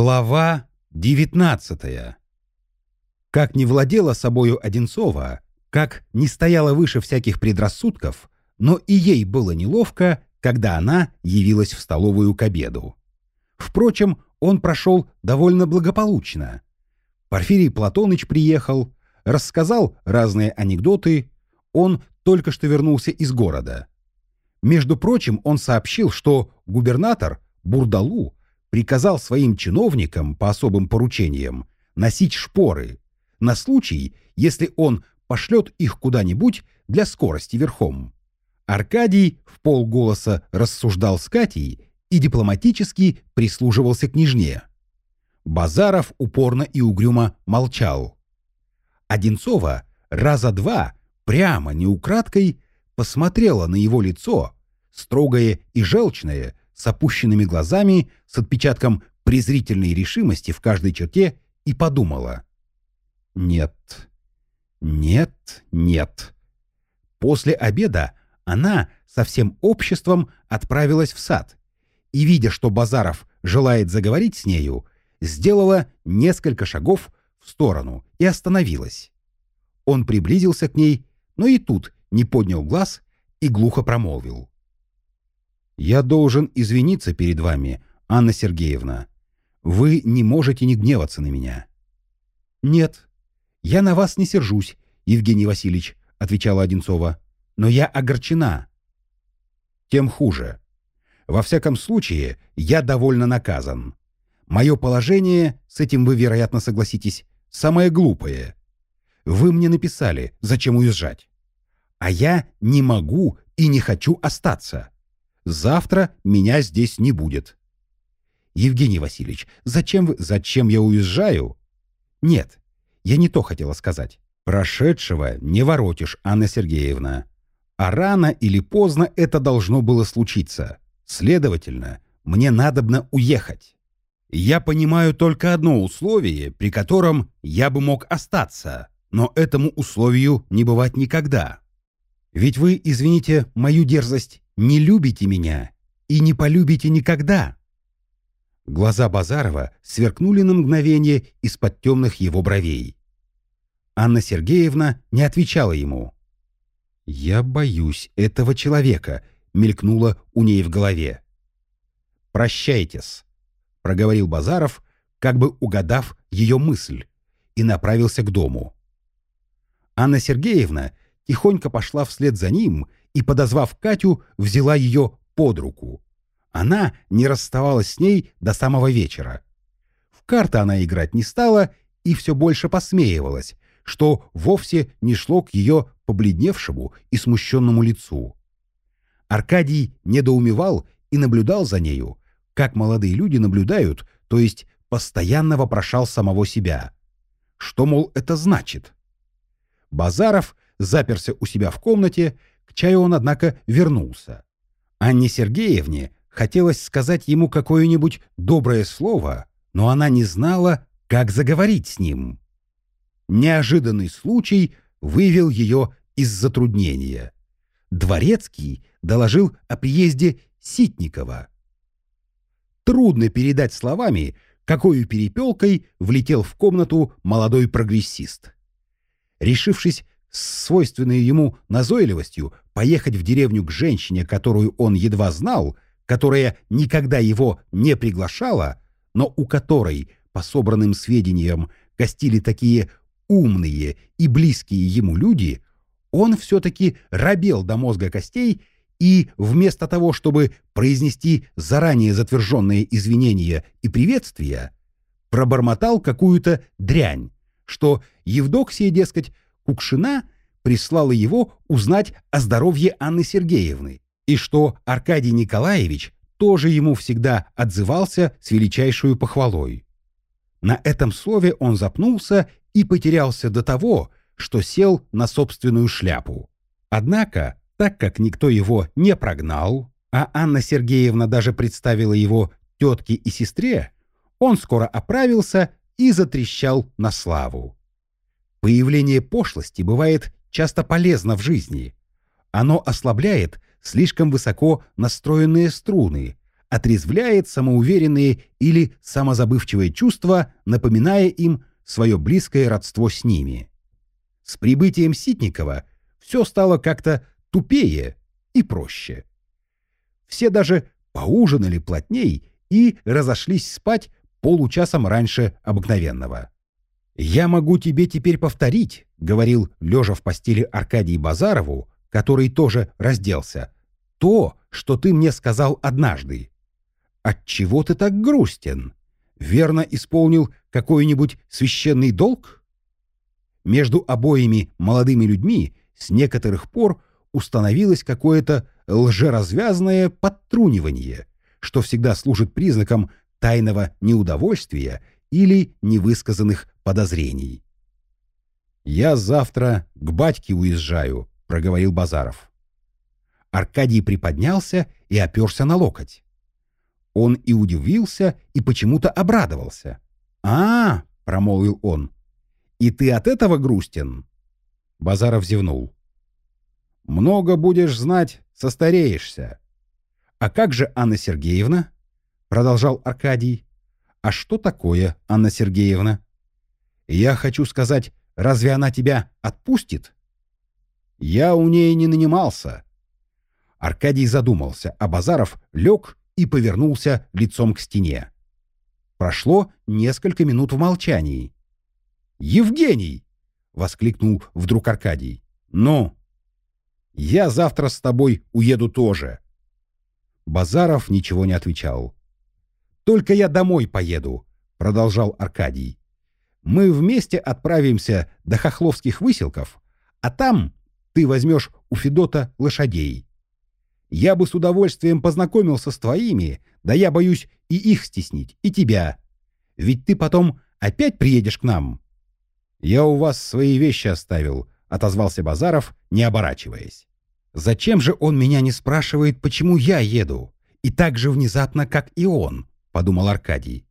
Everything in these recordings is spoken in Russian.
Глава 19 Как не владела собою Одинцова, как не стояла выше всяких предрассудков, но и ей было неловко, когда она явилась в столовую к обеду. Впрочем, он прошел довольно благополучно. Порфирий Платоныч приехал, рассказал разные анекдоты, он только что вернулся из города. Между прочим, он сообщил, что губернатор Бурдалу приказал своим чиновникам по особым поручениям носить шпоры на случай, если он пошлет их куда-нибудь для скорости верхом. Аркадий в полголоса рассуждал с Катей и дипломатически прислуживался княжне. Базаров упорно и угрюмо молчал. Одинцова раза два, прямо, неукраткой, посмотрела на его лицо, строгое и желчное, с опущенными глазами, с отпечатком презрительной решимости в каждой черте, и подумала. «Нет, нет, нет». После обеда она со всем обществом отправилась в сад и, видя, что Базаров желает заговорить с нею, сделала несколько шагов в сторону и остановилась. Он приблизился к ней, но и тут не поднял глаз и глухо промолвил. «Я должен извиниться перед вами, Анна Сергеевна. Вы не можете не гневаться на меня». «Нет, я на вас не сержусь, Евгений Васильевич», — отвечала Одинцова. «Но я огорчена». «Тем хуже. Во всяком случае, я довольно наказан. Мое положение, с этим вы, вероятно, согласитесь, самое глупое. Вы мне написали, зачем уезжать. А я не могу и не хочу остаться. Завтра меня здесь не будет. Евгений Васильевич, зачем вы... Зачем я уезжаю? Нет, я не то хотела сказать. Прошедшего не воротишь, Анна Сергеевна. А рано или поздно это должно было случиться. Следовательно, мне надобно уехать. Я понимаю только одно условие, при котором я бы мог остаться, но этому условию не бывать никогда. Ведь вы, извините мою дерзость, не любите меня и не полюбите никогда». Глаза Базарова сверкнули на мгновение из-под темных его бровей. Анна Сергеевна не отвечала ему. «Я боюсь этого человека», — мелькнуло у ней в голове. «Прощайтесь», — проговорил Базаров, как бы угадав ее мысль, и направился к дому. Анна Сергеевна тихонько пошла вслед за ним и, подозвав Катю, взяла ее под руку. Она не расставалась с ней до самого вечера. В карты она играть не стала и все больше посмеивалась, что вовсе не шло к ее побледневшему и смущенному лицу. Аркадий недоумевал и наблюдал за нею, как молодые люди наблюдают, то есть постоянно вопрошал самого себя. Что, мол, это значит? Базаров заперся у себя в комнате, чаю он, однако, вернулся. Анне Сергеевне хотелось сказать ему какое-нибудь доброе слово, но она не знала, как заговорить с ним. Неожиданный случай вывел ее из затруднения. Дворецкий доложил о приезде Ситникова. Трудно передать словами, какой перепелкой влетел в комнату молодой прогрессист. Решившись с свойственной ему назойливостью поехать в деревню к женщине, которую он едва знал, которая никогда его не приглашала, но у которой, по собранным сведениям, гостили такие умные и близкие ему люди, он все-таки робел до мозга костей и вместо того, чтобы произнести заранее затверженные извинения и приветствия, пробормотал какую-то дрянь, что Евдоксия, дескать, Кукшина прислала его узнать о здоровье Анны Сергеевны, и что Аркадий Николаевич тоже ему всегда отзывался с величайшую похвалой. На этом слове он запнулся и потерялся до того, что сел на собственную шляпу. Однако, так как никто его не прогнал, а Анна Сергеевна даже представила его тетке и сестре, он скоро оправился и затрещал на славу. Появление пошлости бывает часто полезно в жизни. Оно ослабляет слишком высоко настроенные струны, отрезвляет самоуверенные или самозабывчивые чувства, напоминая им свое близкое родство с ними. С прибытием Ситникова все стало как-то тупее и проще. Все даже поужинали плотней и разошлись спать получасом раньше обыкновенного. «Я могу тебе теперь повторить», — говорил, лежа в постели Аркадий Базарову, который тоже разделся, — «то, что ты мне сказал однажды. Отчего ты так грустен? Верно исполнил какой-нибудь священный долг?» Между обоими молодыми людьми с некоторых пор установилось какое-то лжеразвязное подтрунивание, что всегда служит признаком тайного неудовольствия или невысказанных подозрений. «Я завтра к батьке уезжаю», — проговорил Базаров. Аркадий приподнялся и оперся на локоть. Он и удивился, и почему-то обрадовался. «А, -а — промолвил он, — и ты от этого грустен?» Базаров зевнул. «Много будешь знать, состареешься». «А как же Анна Сергеевна?» — продолжал Аркадий. «А что такое Анна Сергеевна?» «Я хочу сказать, разве она тебя отпустит?» «Я у ней не нанимался». Аркадий задумался, а Базаров лег и повернулся лицом к стене. Прошло несколько минут в молчании. «Евгений!» — воскликнул вдруг Аркадий. «Ну?» «Я завтра с тобой уеду тоже». Базаров ничего не отвечал. «Только я домой поеду», — продолжал Аркадий. «Мы вместе отправимся до Хохловских выселков, а там ты возьмешь у Федота лошадей. Я бы с удовольствием познакомился с твоими, да я боюсь и их стеснить, и тебя. Ведь ты потом опять приедешь к нам». «Я у вас свои вещи оставил», — отозвался Базаров, не оборачиваясь. «Зачем же он меня не спрашивает, почему я еду? И так же внезапно, как и он?» — подумал Аркадий.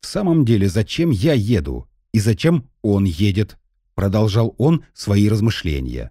«В самом деле, зачем я еду? И зачем он едет?» — продолжал он свои размышления.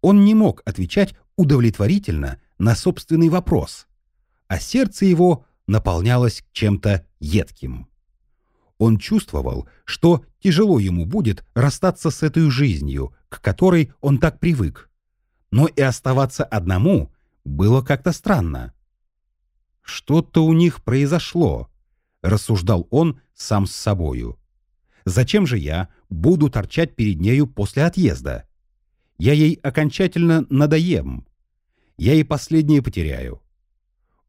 Он не мог отвечать удовлетворительно на собственный вопрос, а сердце его наполнялось чем-то едким. Он чувствовал, что тяжело ему будет расстаться с этой жизнью, к которой он так привык. Но и оставаться одному было как-то странно. «Что-то у них произошло», — рассуждал он сам с собою. «Зачем же я буду торчать перед нею после отъезда? Я ей окончательно надоем. Я и последнее потеряю».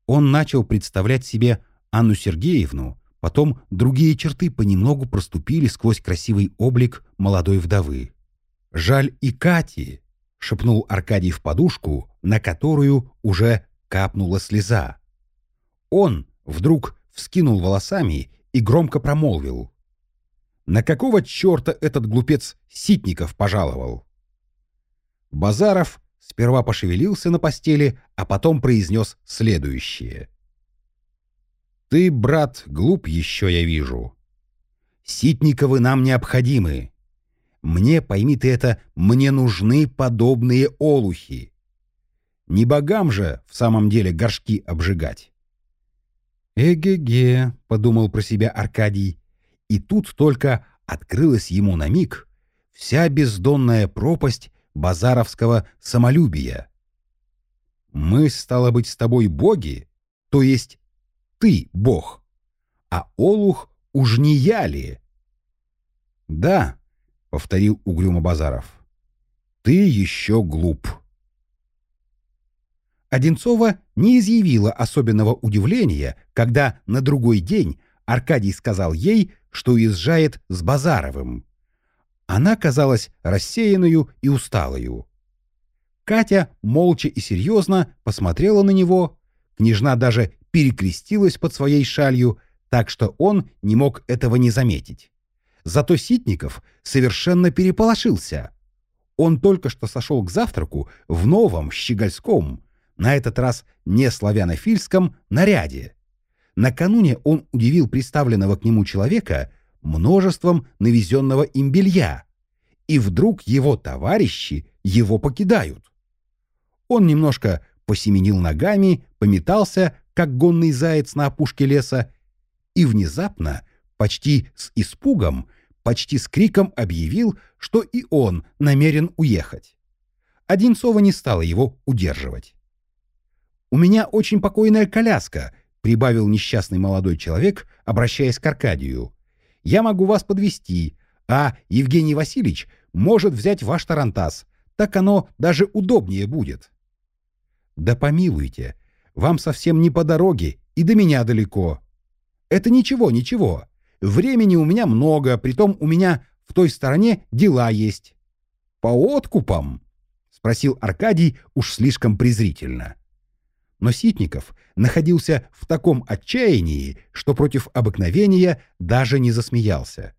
Он начал представлять себе Анну Сергеевну, потом другие черты понемногу проступили сквозь красивый облик молодой вдовы. «Жаль и Кати», — шепнул Аркадий в подушку, на которую уже капнула слеза. Он вдруг вскинул волосами и громко промолвил. «На какого черта этот глупец Ситников пожаловал?» Базаров сперва пошевелился на постели, а потом произнес следующее. «Ты, брат, глуп еще, я вижу. Ситниковы нам необходимы. Мне, пойми ты это, мне нужны подобные олухи. Не богам же в самом деле горшки обжигать. «Эге-ге», — подумал про себя Аркадий, и тут только открылась ему на миг вся бездонная пропасть базаровского самолюбия. «Мы, стало быть, с тобой боги, то есть ты бог, а Олух уж не я ли?» «Да», — повторил угрюмо Базаров, — «ты еще глуп». Одинцова не изъявила особенного удивления, когда на другой день Аркадий сказал ей, что уезжает с Базаровым. Она казалась рассеянную и усталою. Катя молча и серьезно посмотрела на него, княжна даже перекрестилась под своей шалью, так что он не мог этого не заметить. Зато Ситников совершенно переполошился. Он только что сошел к завтраку в новом щегольском, на этот раз не славянофильском, наряде. Накануне он удивил представленного к нему человека множеством навезенного им белья, и вдруг его товарищи его покидают. Он немножко посеменил ногами, пометался, как гонный заяц на опушке леса, и внезапно, почти с испугом, почти с криком объявил, что и он намерен уехать. Одинцова не стала его удерживать. «У меня очень покойная коляска», — прибавил несчастный молодой человек, обращаясь к Аркадию. «Я могу вас подвести, а Евгений Васильевич может взять ваш тарантас. Так оно даже удобнее будет». «Да помилуйте, вам совсем не по дороге и до меня далеко». «Это ничего, ничего. Времени у меня много, притом у меня в той стороне дела есть». «По откупам?» — спросил Аркадий уж слишком презрительно. Но Ситников находился в таком отчаянии, что против обыкновения даже не засмеялся.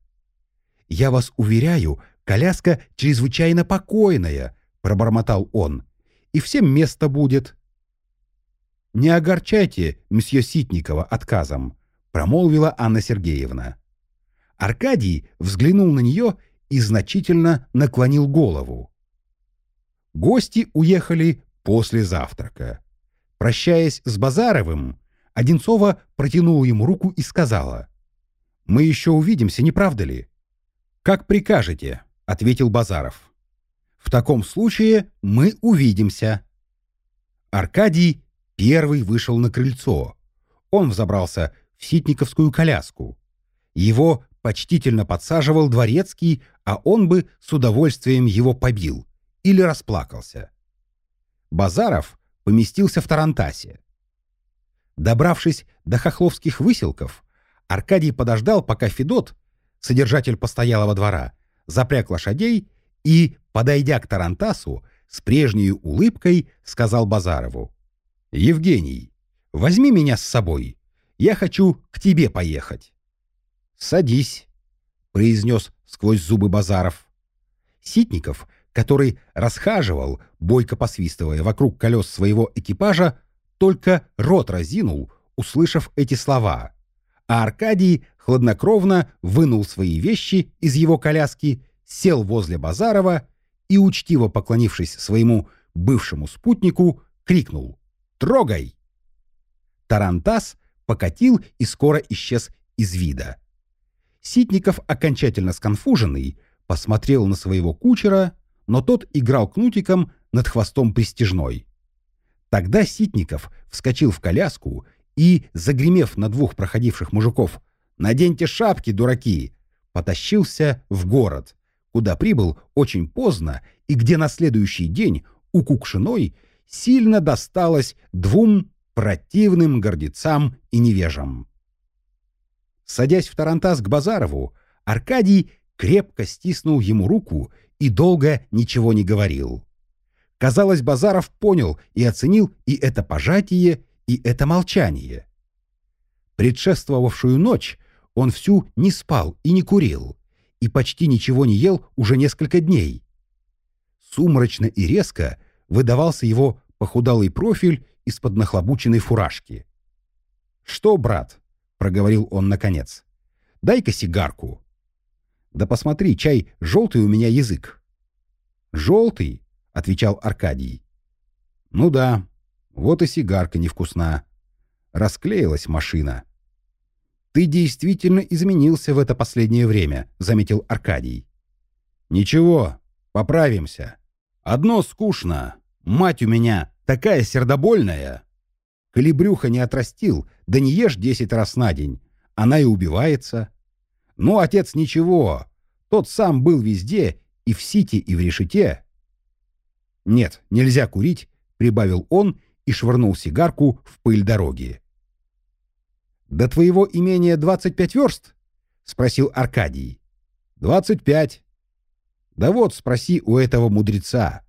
«Я вас уверяю, коляска чрезвычайно покойная», — пробормотал он, — «и всем место будет». «Не огорчайте месье Ситникова отказом», — промолвила Анна Сергеевна. Аркадий взглянул на нее и значительно наклонил голову. Гости уехали после завтрака. Прощаясь с Базаровым, Одинцова протянула ему руку и сказала, «Мы еще увидимся, не правда ли?» «Как прикажете», — ответил Базаров. «В таком случае мы увидимся». Аркадий первый вышел на крыльцо. Он взобрался в ситниковскую коляску. Его почтительно подсаживал дворецкий, а он бы с удовольствием его побил или расплакался. Базаров поместился в Тарантасе. Добравшись до хохловских выселков, Аркадий подождал, пока Федот, содержатель постоялого двора, запряг лошадей и, подойдя к Тарантасу, с прежней улыбкой сказал Базарову. «Евгений, возьми меня с собой. Я хочу к тебе поехать». «Садись», — произнес сквозь зубы Базаров. Ситников который расхаживал, бойко посвистывая вокруг колес своего экипажа, только рот разинул, услышав эти слова. А Аркадий хладнокровно вынул свои вещи из его коляски, сел возле Базарова и, учтиво поклонившись своему бывшему спутнику, крикнул «Трогай!». Тарантас покатил и скоро исчез из вида. Ситников, окончательно сконфуженный, посмотрел на своего кучера но тот играл кнутиком над хвостом пристежной. Тогда Ситников вскочил в коляску и, загремев на двух проходивших мужиков «Наденьте шапки, дураки!», потащился в город, куда прибыл очень поздно и где на следующий день у Кукшиной сильно досталось двум противным гордецам и невежам. Садясь в Тарантас к Базарову, Аркадий крепко стиснул ему руку и долго ничего не говорил. Казалось, Базаров понял и оценил и это пожатие, и это молчание. Предшествовавшую ночь он всю не спал и не курил, и почти ничего не ел уже несколько дней. Сумрачно и резко выдавался его похудалый профиль из-под нахлобученной фуражки. «Что, брат?» — проговорил он наконец. «Дай-ка сигарку». Да посмотри, чай, желтый у меня язык. Желтый, отвечал Аркадий. Ну да, вот и сигарка невкусна. Расклеилась машина. Ты действительно изменился в это последнее время, заметил Аркадий. Ничего, поправимся. Одно скучно. Мать у меня такая сердобольная. Коли брюха не отрастил, да не ешь десять раз на день, она и убивается. Ну, отец ничего. Тот сам был везде, и в Сити, и в Решете. Нет, нельзя курить, прибавил он и швырнул сигарку в пыль дороги. «До твоего имения 25 верст?» — спросил Аркадий. «Двадцать пять». «Да вот, спроси у этого мудреца».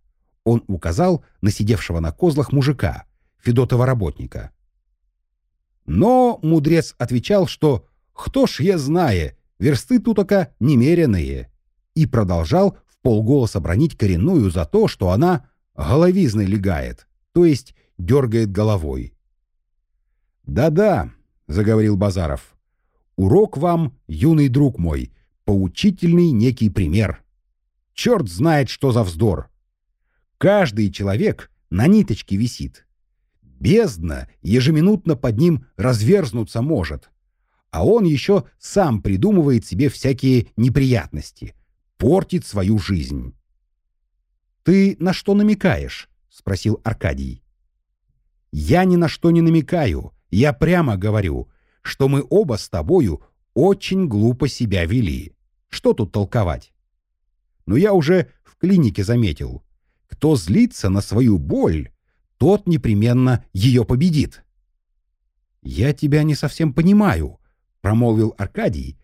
Он указал на сидевшего на козлах мужика, Федотова работника. Но мудрец отвечал, что «Кто ж я знаю, версты тутока немеренные, и продолжал в полголоса бронить коренную за то, что она головизной легает, то есть дергает головой. «Да-да», — заговорил Базаров, — «урок вам, юный друг мой, поучительный некий пример. Черт знает, что за вздор. Каждый человек на ниточке висит. Бездна ежеминутно под ним разверзнуться может. А он еще сам придумывает себе всякие неприятности, портит свою жизнь. «Ты на что намекаешь?» — спросил Аркадий. «Я ни на что не намекаю. Я прямо говорю, что мы оба с тобою очень глупо себя вели. Что тут толковать? Но я уже в клинике заметил, кто злится на свою боль, тот непременно ее победит. «Я тебя не совсем понимаю», — промолвил Аркадий.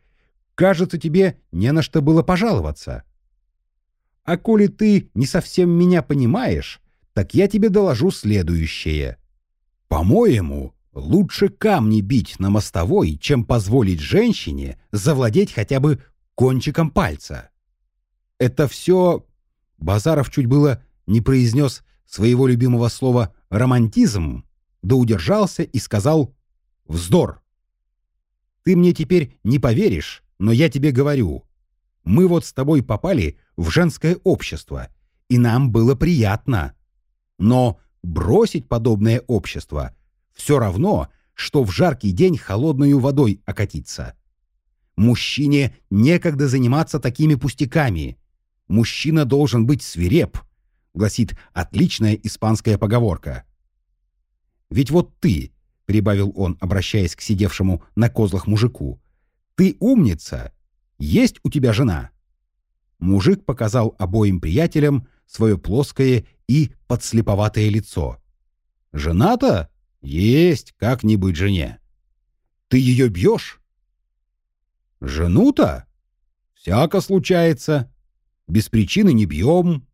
«Кажется, тебе не на что было пожаловаться». «А коли ты не совсем меня понимаешь, так я тебе доложу следующее. По-моему, лучше камни бить на мостовой, чем позволить женщине завладеть хотя бы кончиком пальца. Это все...» Базаров чуть было не произнес своего любимого слова «романтизм», да удержался и сказал «вздор». Ты мне теперь не поверишь, но я тебе говорю. Мы вот с тобой попали в женское общество, и нам было приятно. Но бросить подобное общество все равно, что в жаркий день холодной водой окатиться. Мужчине некогда заниматься такими пустяками. Мужчина должен быть свиреп — гласит отличная испанская поговорка. «Ведь вот ты», — прибавил он, обращаясь к сидевшему на козлах мужику, «ты умница. Есть у тебя жена?» Мужик показал обоим приятелям свое плоское и подслеповатое лицо. «Жена-то? Есть, как не быть жене. Ты ее бьешь?» «Жену-то? Всяко случается. Без причины не бьем,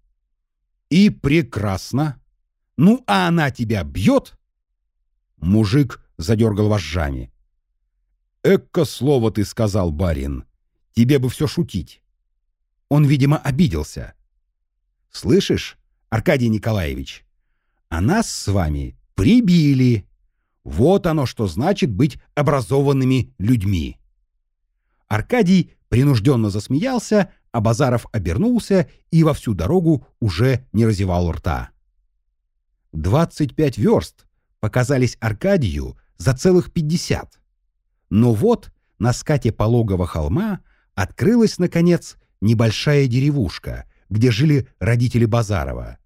и прекрасно. Ну, а она тебя бьет? Мужик задергал вожжами. Экко слово ты сказал, барин. Тебе бы все шутить. Он, видимо, обиделся. Слышишь, Аркадий Николаевич, а нас с вами прибили. Вот оно что значит быть образованными людьми. Аркадий принужденно засмеялся, а Базаров обернулся и во всю дорогу уже не разевал рта. Двадцать пять верст показались Аркадию за целых пятьдесят. Но вот на скате пологого холма открылась, наконец, небольшая деревушка, где жили родители Базарова.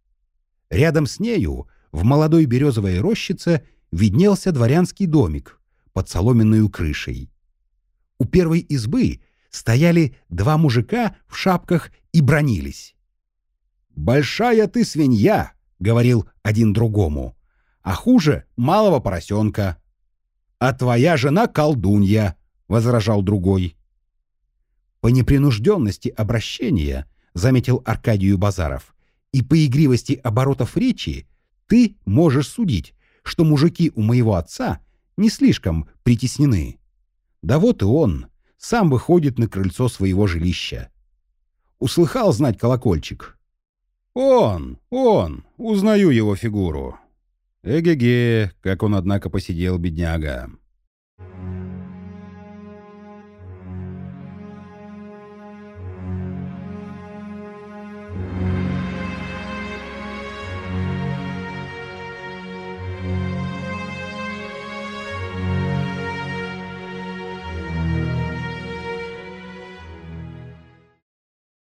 Рядом с нею, в молодой березовой рощице, виднелся дворянский домик под соломенную крышей. У первой избы стояли два мужика в шапках и бронились. «Большая ты свинья!» — говорил один другому. «А хуже малого поросенка». «А твоя жена колдунья!» — возражал другой. По непринужденности обращения, заметил Аркадию Базаров, и по игривости оборотов речи, ты можешь судить, что мужики у моего отца не слишком притеснены. Да вот и он, сам выходит на крыльцо своего жилища. Услыхал знать колокольчик? Он, он, узнаю его фигуру. Эге-ге, как он, однако, посидел, бедняга.